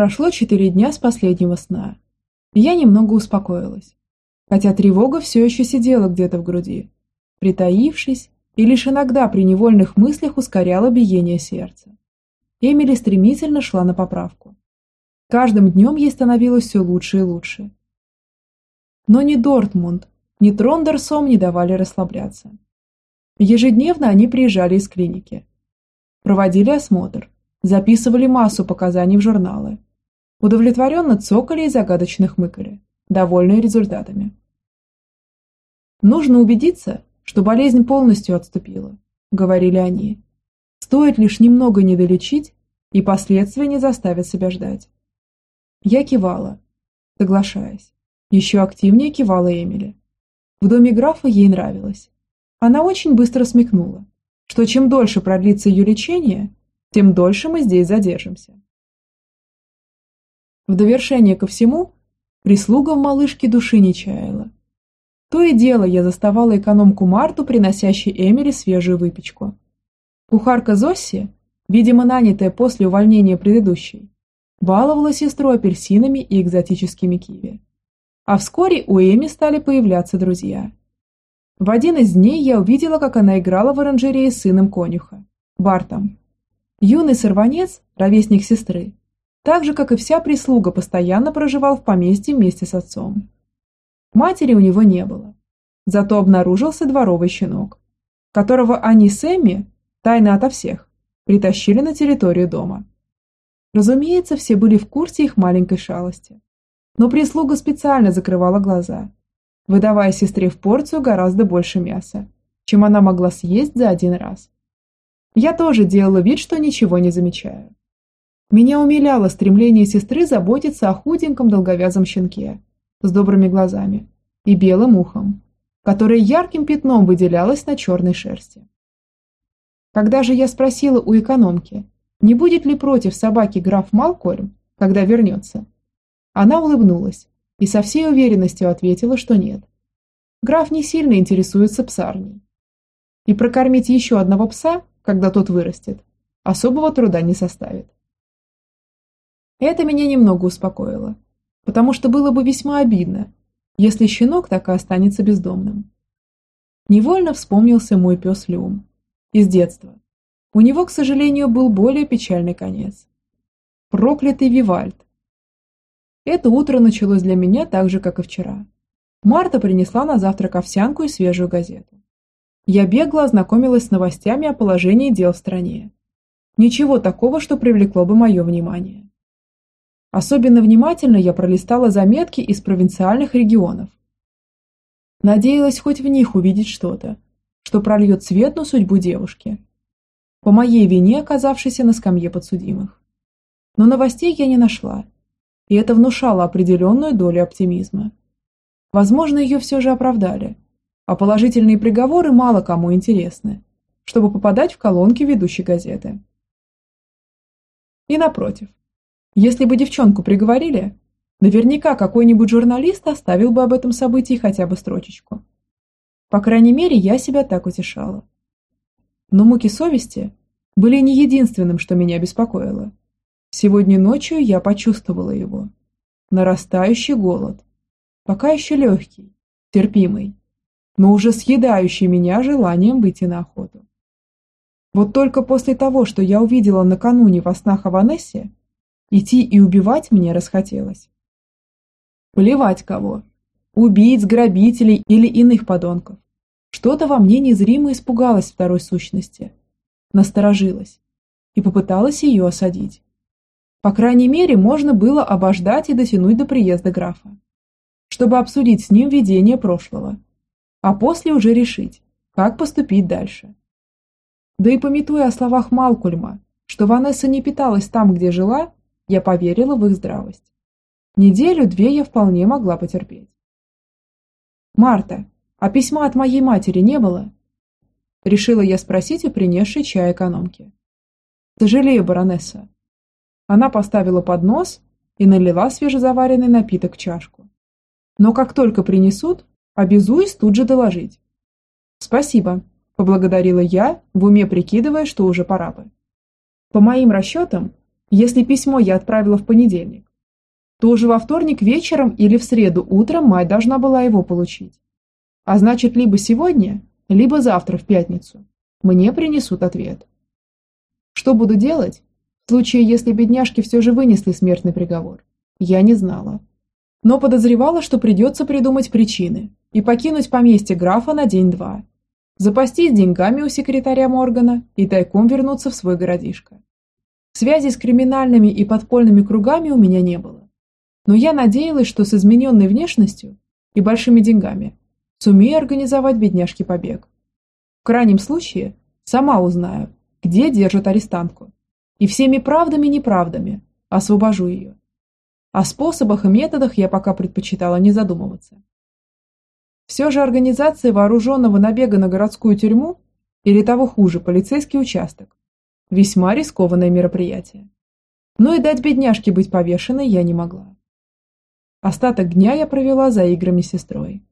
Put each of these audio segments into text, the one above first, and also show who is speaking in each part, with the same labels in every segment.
Speaker 1: Прошло четыре дня с последнего сна. Я немного успокоилась, хотя тревога все еще сидела где-то в груди, притаившись и лишь иногда при невольных мыслях ускоряла биение сердца. Эмили стремительно шла на поправку. Каждым днем ей становилось все лучше и лучше. Но ни Дортмунд, ни Трондерсом не давали расслабляться. Ежедневно они приезжали из клиники. Проводили осмотр, записывали массу показаний в журналы. Удовлетворенно цокали и загадочно хмыкали, довольные результатами. Нужно убедиться, что болезнь полностью отступила, говорили они. Стоит лишь немного недолечить, и последствия не заставят себя ждать. Я кивала, соглашаясь. Еще активнее кивала Эмили. В доме графа ей нравилось. Она очень быстро смекнула, что чем дольше продлится ее лечение, тем дольше мы здесь задержимся. В довершение ко всему, прислуга в малышке души не чаяла. То и дело я заставала экономку Марту, приносящей Эмили свежую выпечку. Кухарка Зосси, видимо нанятая после увольнения предыдущей, баловала сестру апельсинами и экзотическими киви. А вскоре у Эми стали появляться друзья. В один из дней я увидела, как она играла в оранжерее с сыном конюха, Бартом. Юный сорванец, ровесник сестры, так же, как и вся прислуга, постоянно проживал в поместье вместе с отцом. Матери у него не было. Зато обнаружился дворовый щенок, которого они с Эмми, тайно ото всех, притащили на территорию дома. Разумеется, все были в курсе их маленькой шалости. Но прислуга специально закрывала глаза, выдавая сестре в порцию гораздо больше мяса, чем она могла съесть за один раз. Я тоже делала вид, что ничего не замечаю. Меня умиляло стремление сестры заботиться о худеньком долговязом щенке, с добрыми глазами и белым ухом, которое ярким пятном выделялось на черной шерсти. Когда же я спросила у экономки, не будет ли против собаки граф Малкольм, когда вернется, она улыбнулась и со всей уверенностью ответила, что нет. Граф не сильно интересуется псарней. И прокормить еще одного пса, когда тот вырастет, особого труда не составит. Это меня немного успокоило потому что было бы весьма обидно, если щенок так и останется бездомным. Невольно вспомнился мой пес Люм из детства. У него, к сожалению, был более печальный конец. Проклятый Вивальд. Это утро началось для меня так же, как и вчера. Марта принесла на завтрак овсянку и свежую газету. Я бегло ознакомилась с новостями о положении дел в стране. Ничего такого, что привлекло бы мое внимание. Особенно внимательно я пролистала заметки из провинциальных регионов. Надеялась хоть в них увидеть что-то, что прольет свет на судьбу девушки, по моей вине оказавшейся на скамье подсудимых. Но новостей я не нашла, и это внушало определенную долю оптимизма. Возможно, ее все же оправдали, а положительные приговоры мало кому интересны, чтобы попадать в колонки ведущей газеты. И напротив, если бы девчонку приговорили, наверняка какой-нибудь журналист оставил бы об этом событии хотя бы строчечку. По крайней мере, я себя так утешала. Но муки совести были не единственным, что меня беспокоило. Сегодня ночью я почувствовала его. Нарастающий голод. Пока еще легкий, терпимый, но уже съедающий меня желанием выйти на охоту. Вот только после того, что я увидела накануне во снах о Ванессе, Идти и убивать мне расхотелось. Плевать кого. Убийц, грабителей или иных подонков. Что-то во мне незримо испугалось второй сущности. Насторожилась и попыталась ее осадить. По крайней мере, можно было обождать и дотянуть до приезда графа, чтобы обсудить с ним видение прошлого, а после уже решить, как поступить дальше. Да и пометуя о словах Малкульма, что Ванесса не питалась там, где жила, я поверила в их здравость. Неделю-две я вполне могла потерпеть. «Марта, а письма от моей матери не было?» Решила я спросить у принесшей чай экономки. «Сожалею, баронесса». Она поставила поднос и налила свежезаваренный напиток в чашку. «Но как только принесут, обязуюсь тут же доложить». «Спасибо», – поблагодарила я, в уме прикидывая, что уже пора бы. По моим расчетам, Если письмо я отправила в понедельник, то уже во вторник вечером или в среду утром мать должна была его получить. А значит, либо сегодня, либо завтра в пятницу мне принесут ответ. Что буду делать? В случае, если бедняжки все же вынесли смертный приговор, я не знала. Но подозревала, что придется придумать причины и покинуть поместье графа на день-два, запастись деньгами у секретаря Моргана и тайком вернуться в свой городишко. Связи с криминальными и подпольными кругами у меня не было. Но я надеялась, что с измененной внешностью и большими деньгами сумею организовать бедняжке побег. В крайнем случае, сама узнаю, где держат арестантку, и всеми правдами и неправдами освобожу ее. О способах и методах я пока предпочитала не задумываться. Все же организация вооруженного набега на городскую тюрьму, или того хуже, полицейский участок, весьма рискованное мероприятие. Но и дать бедняжке быть повешенной я не могла. Остаток дня я провела за играми с сестрой,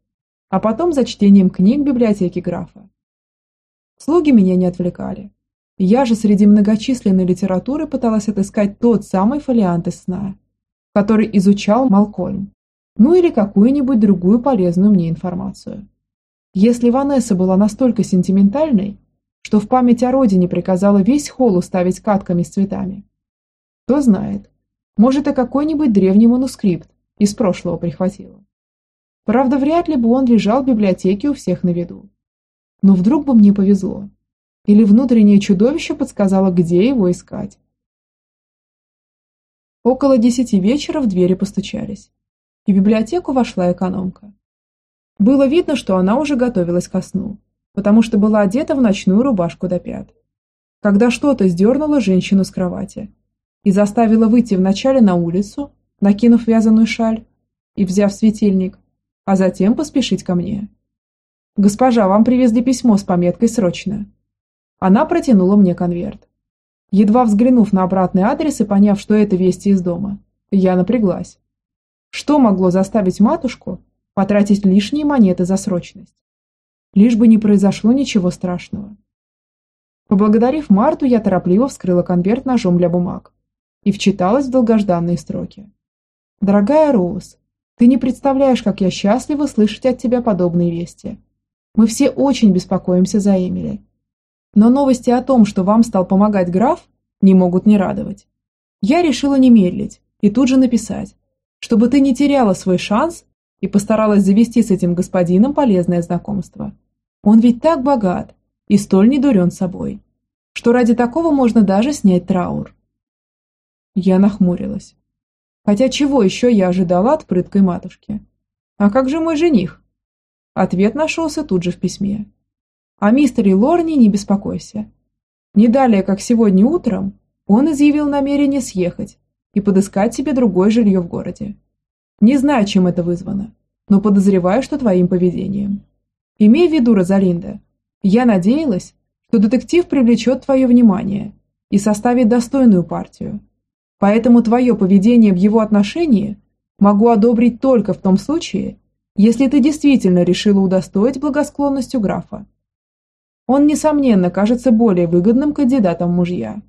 Speaker 1: а потом за чтением книг библиотеки графа. Слуги меня не отвлекали. Я же среди многочисленной литературы пыталась отыскать тот самый фолиант из сна, который изучал Малкольм, ну или какую-нибудь другую полезную мне информацию. Если Ванесса была настолько сентиментальной, что в память о родине приказала весь холл уставить катками с цветами, кто знает, может и какой-нибудь древний манускрипт из прошлого прихватила. Правда, вряд ли бы он лежал в библиотеке у всех на виду. Но вдруг бы мне повезло, или внутреннее чудовище подсказало, где его искать. Около десяти вечера в двери постучались, и в библиотеку вошла экономка. Было видно, что она уже готовилась ко сну, потому что была одета в ночную рубашку до пят. Когда что-то сдернуло женщину с кровати и заставило выйти вначале на улицу, накинув вязаную шаль и взяв светильник, а затем поспешить ко мне. «Госпожа, вам привезли письмо с пометкой «Срочно». Она протянула мне конверт. Едва взглянув на обратный адрес и поняв, что это вести из дома, я напряглась. Что могло заставить матушку потратить лишние монеты за срочность? Лишь бы не произошло ничего страшного. Поблагодарив Марту, я торопливо вскрыла конверт ножом для бумаг и вчиталась в долгожданные строки. «Дорогая Роуз, ты не представляешь, как я счастлива слышать от тебя подобные вести. Мы все очень беспокоимся за Эмили но новости о том, что вам стал помогать граф, не могут не радовать. Я решила не медлить и тут же написать, чтобы ты не теряла свой шанс и постаралась завести с этим господином полезное знакомство. Он ведь так богат и столь недурен собой, что ради такого можно даже снять траур. Я нахмурилась. Хотя чего еще я ожидала от прыткой матушки? А как же мой жених? Ответ нашелся тут же в письме. О мистере Лорне не беспокойся. Не далее, как сегодня утром, он изъявил намерение съехать и подыскать себе другое жилье в городе. Не знаю, чем это вызвано, но подозреваю, что твоим поведением. Имей в виду, Розалинда, я надеялась, что детектив привлечет твое внимание и составит достойную партию. Поэтому твое поведение в его отношении могу одобрить только в том случае, если ты действительно решила удостоить благосклонностью графа. Он, несомненно, кажется более выгодным кандидатом мужья.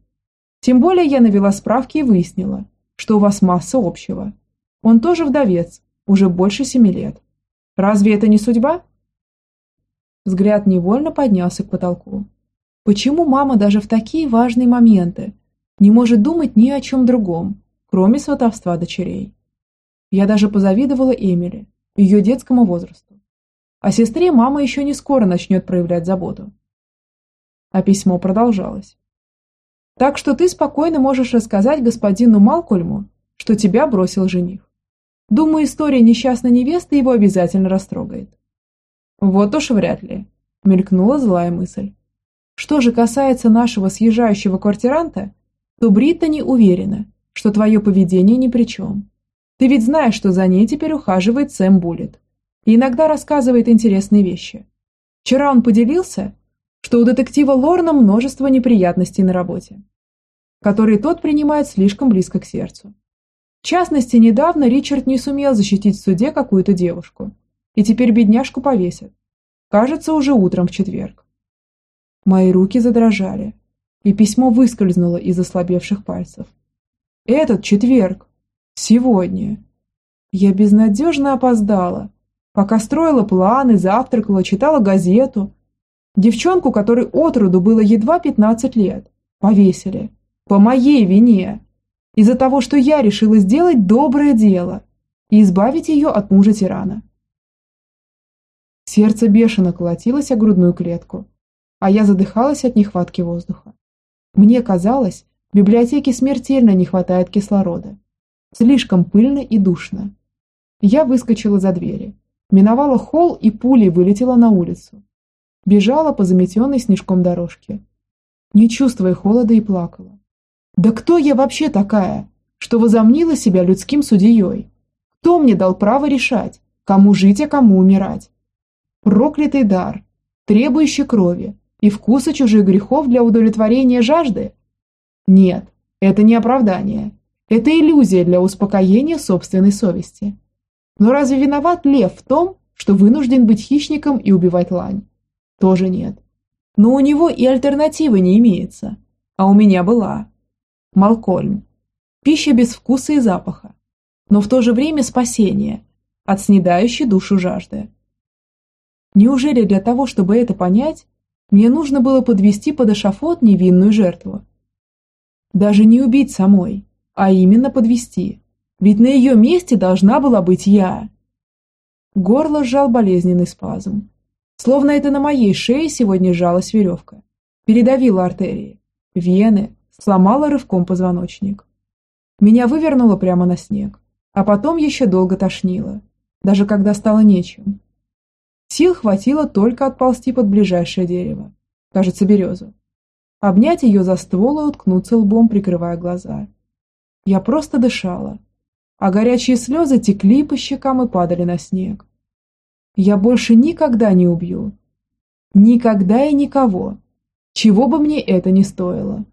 Speaker 1: Тем более я навела справки и выяснила, что у вас масса общего. Он тоже вдовец, уже больше семи лет. Разве это не судьба? Взгляд невольно поднялся к потолку. Почему мама даже в такие важные моменты не может думать ни о чем другом, кроме сватовства дочерей? Я даже позавидовала Эмили, ее детскому возрасту. О сестре мама еще не скоро начнет проявлять заботу а письмо продолжалось. Так что ты спокойно можешь рассказать господину Малкольму, что тебя бросил жених. Думаю, история несчастной невесты его обязательно растрогает. Вот уж вряд ли, мелькнула злая мысль. Что же касается нашего съезжающего квартиранта, то Бриттани уверена, что твое поведение ни при чем. Ты ведь знаешь, что за ней теперь ухаживает Сэм Буллет и иногда рассказывает интересные вещи. Вчера он поделился, что у детектива Лорна множество неприятностей на работе, которые тот принимает слишком близко к сердцу. В частности, недавно Ричард не сумел защитить в суде какую-то девушку, и теперь бедняжку повесят. Кажется, уже утром в четверг. Мои руки задрожали, и письмо выскользнуло из ослабевших пальцев. Этот четверг. Сегодня. Я безнадежно опоздала. Пока строила планы, завтракала, читала газету. Девчонку, которой от роду было едва 15 лет, повесили. По моей вине. Из-за того, что я решила сделать доброе дело и избавить ее от мужа-тирана. Сердце бешено колотилось о грудную клетку, а я задыхалась от нехватки воздуха. Мне казалось, в библиотеке смертельно не хватает кислорода. Слишком пыльно и душно. Я выскочила за двери, миновала холл и пулей вылетела на улицу. Бежала по заметенной снежком дорожке, не чувствуя холода и плакала. Да кто я вообще такая, что возомнила себя людским судьей? Кто мне дал право решать, кому жить, а кому умирать? Проклятый дар, требующий крови и вкуса чужих грехов для удовлетворения жажды? Нет, это не оправдание. Это иллюзия для успокоения собственной совести. Но разве виноват лев в том, что вынужден быть хищником и убивать лань? Тоже нет. Но у него и альтернативы не имеется. А у меня была. Малкольм. Пища без вкуса и запаха. Но в то же время спасение от снедающей душу жажды. Неужели для того, чтобы это понять, мне нужно было подвести под эшафот невинную жертву? Даже не убить самой, а именно подвести. Ведь на ее месте должна была быть я. Горло сжал болезненный спазм. Словно это на моей шее сегодня сжалась веревка. Передавила артерии, вены, сломала рывком позвоночник. Меня вывернуло прямо на снег, а потом еще долго тошнило, даже когда стало нечем. Сил хватило только отползти под ближайшее дерево, кажется, березу. Обнять ее за ствол и уткнуться лбом, прикрывая глаза. Я просто дышала, а горячие слезы текли по щекам и падали на снег. Я больше никогда не убью. Никогда и никого, чего бы мне это ни стоило.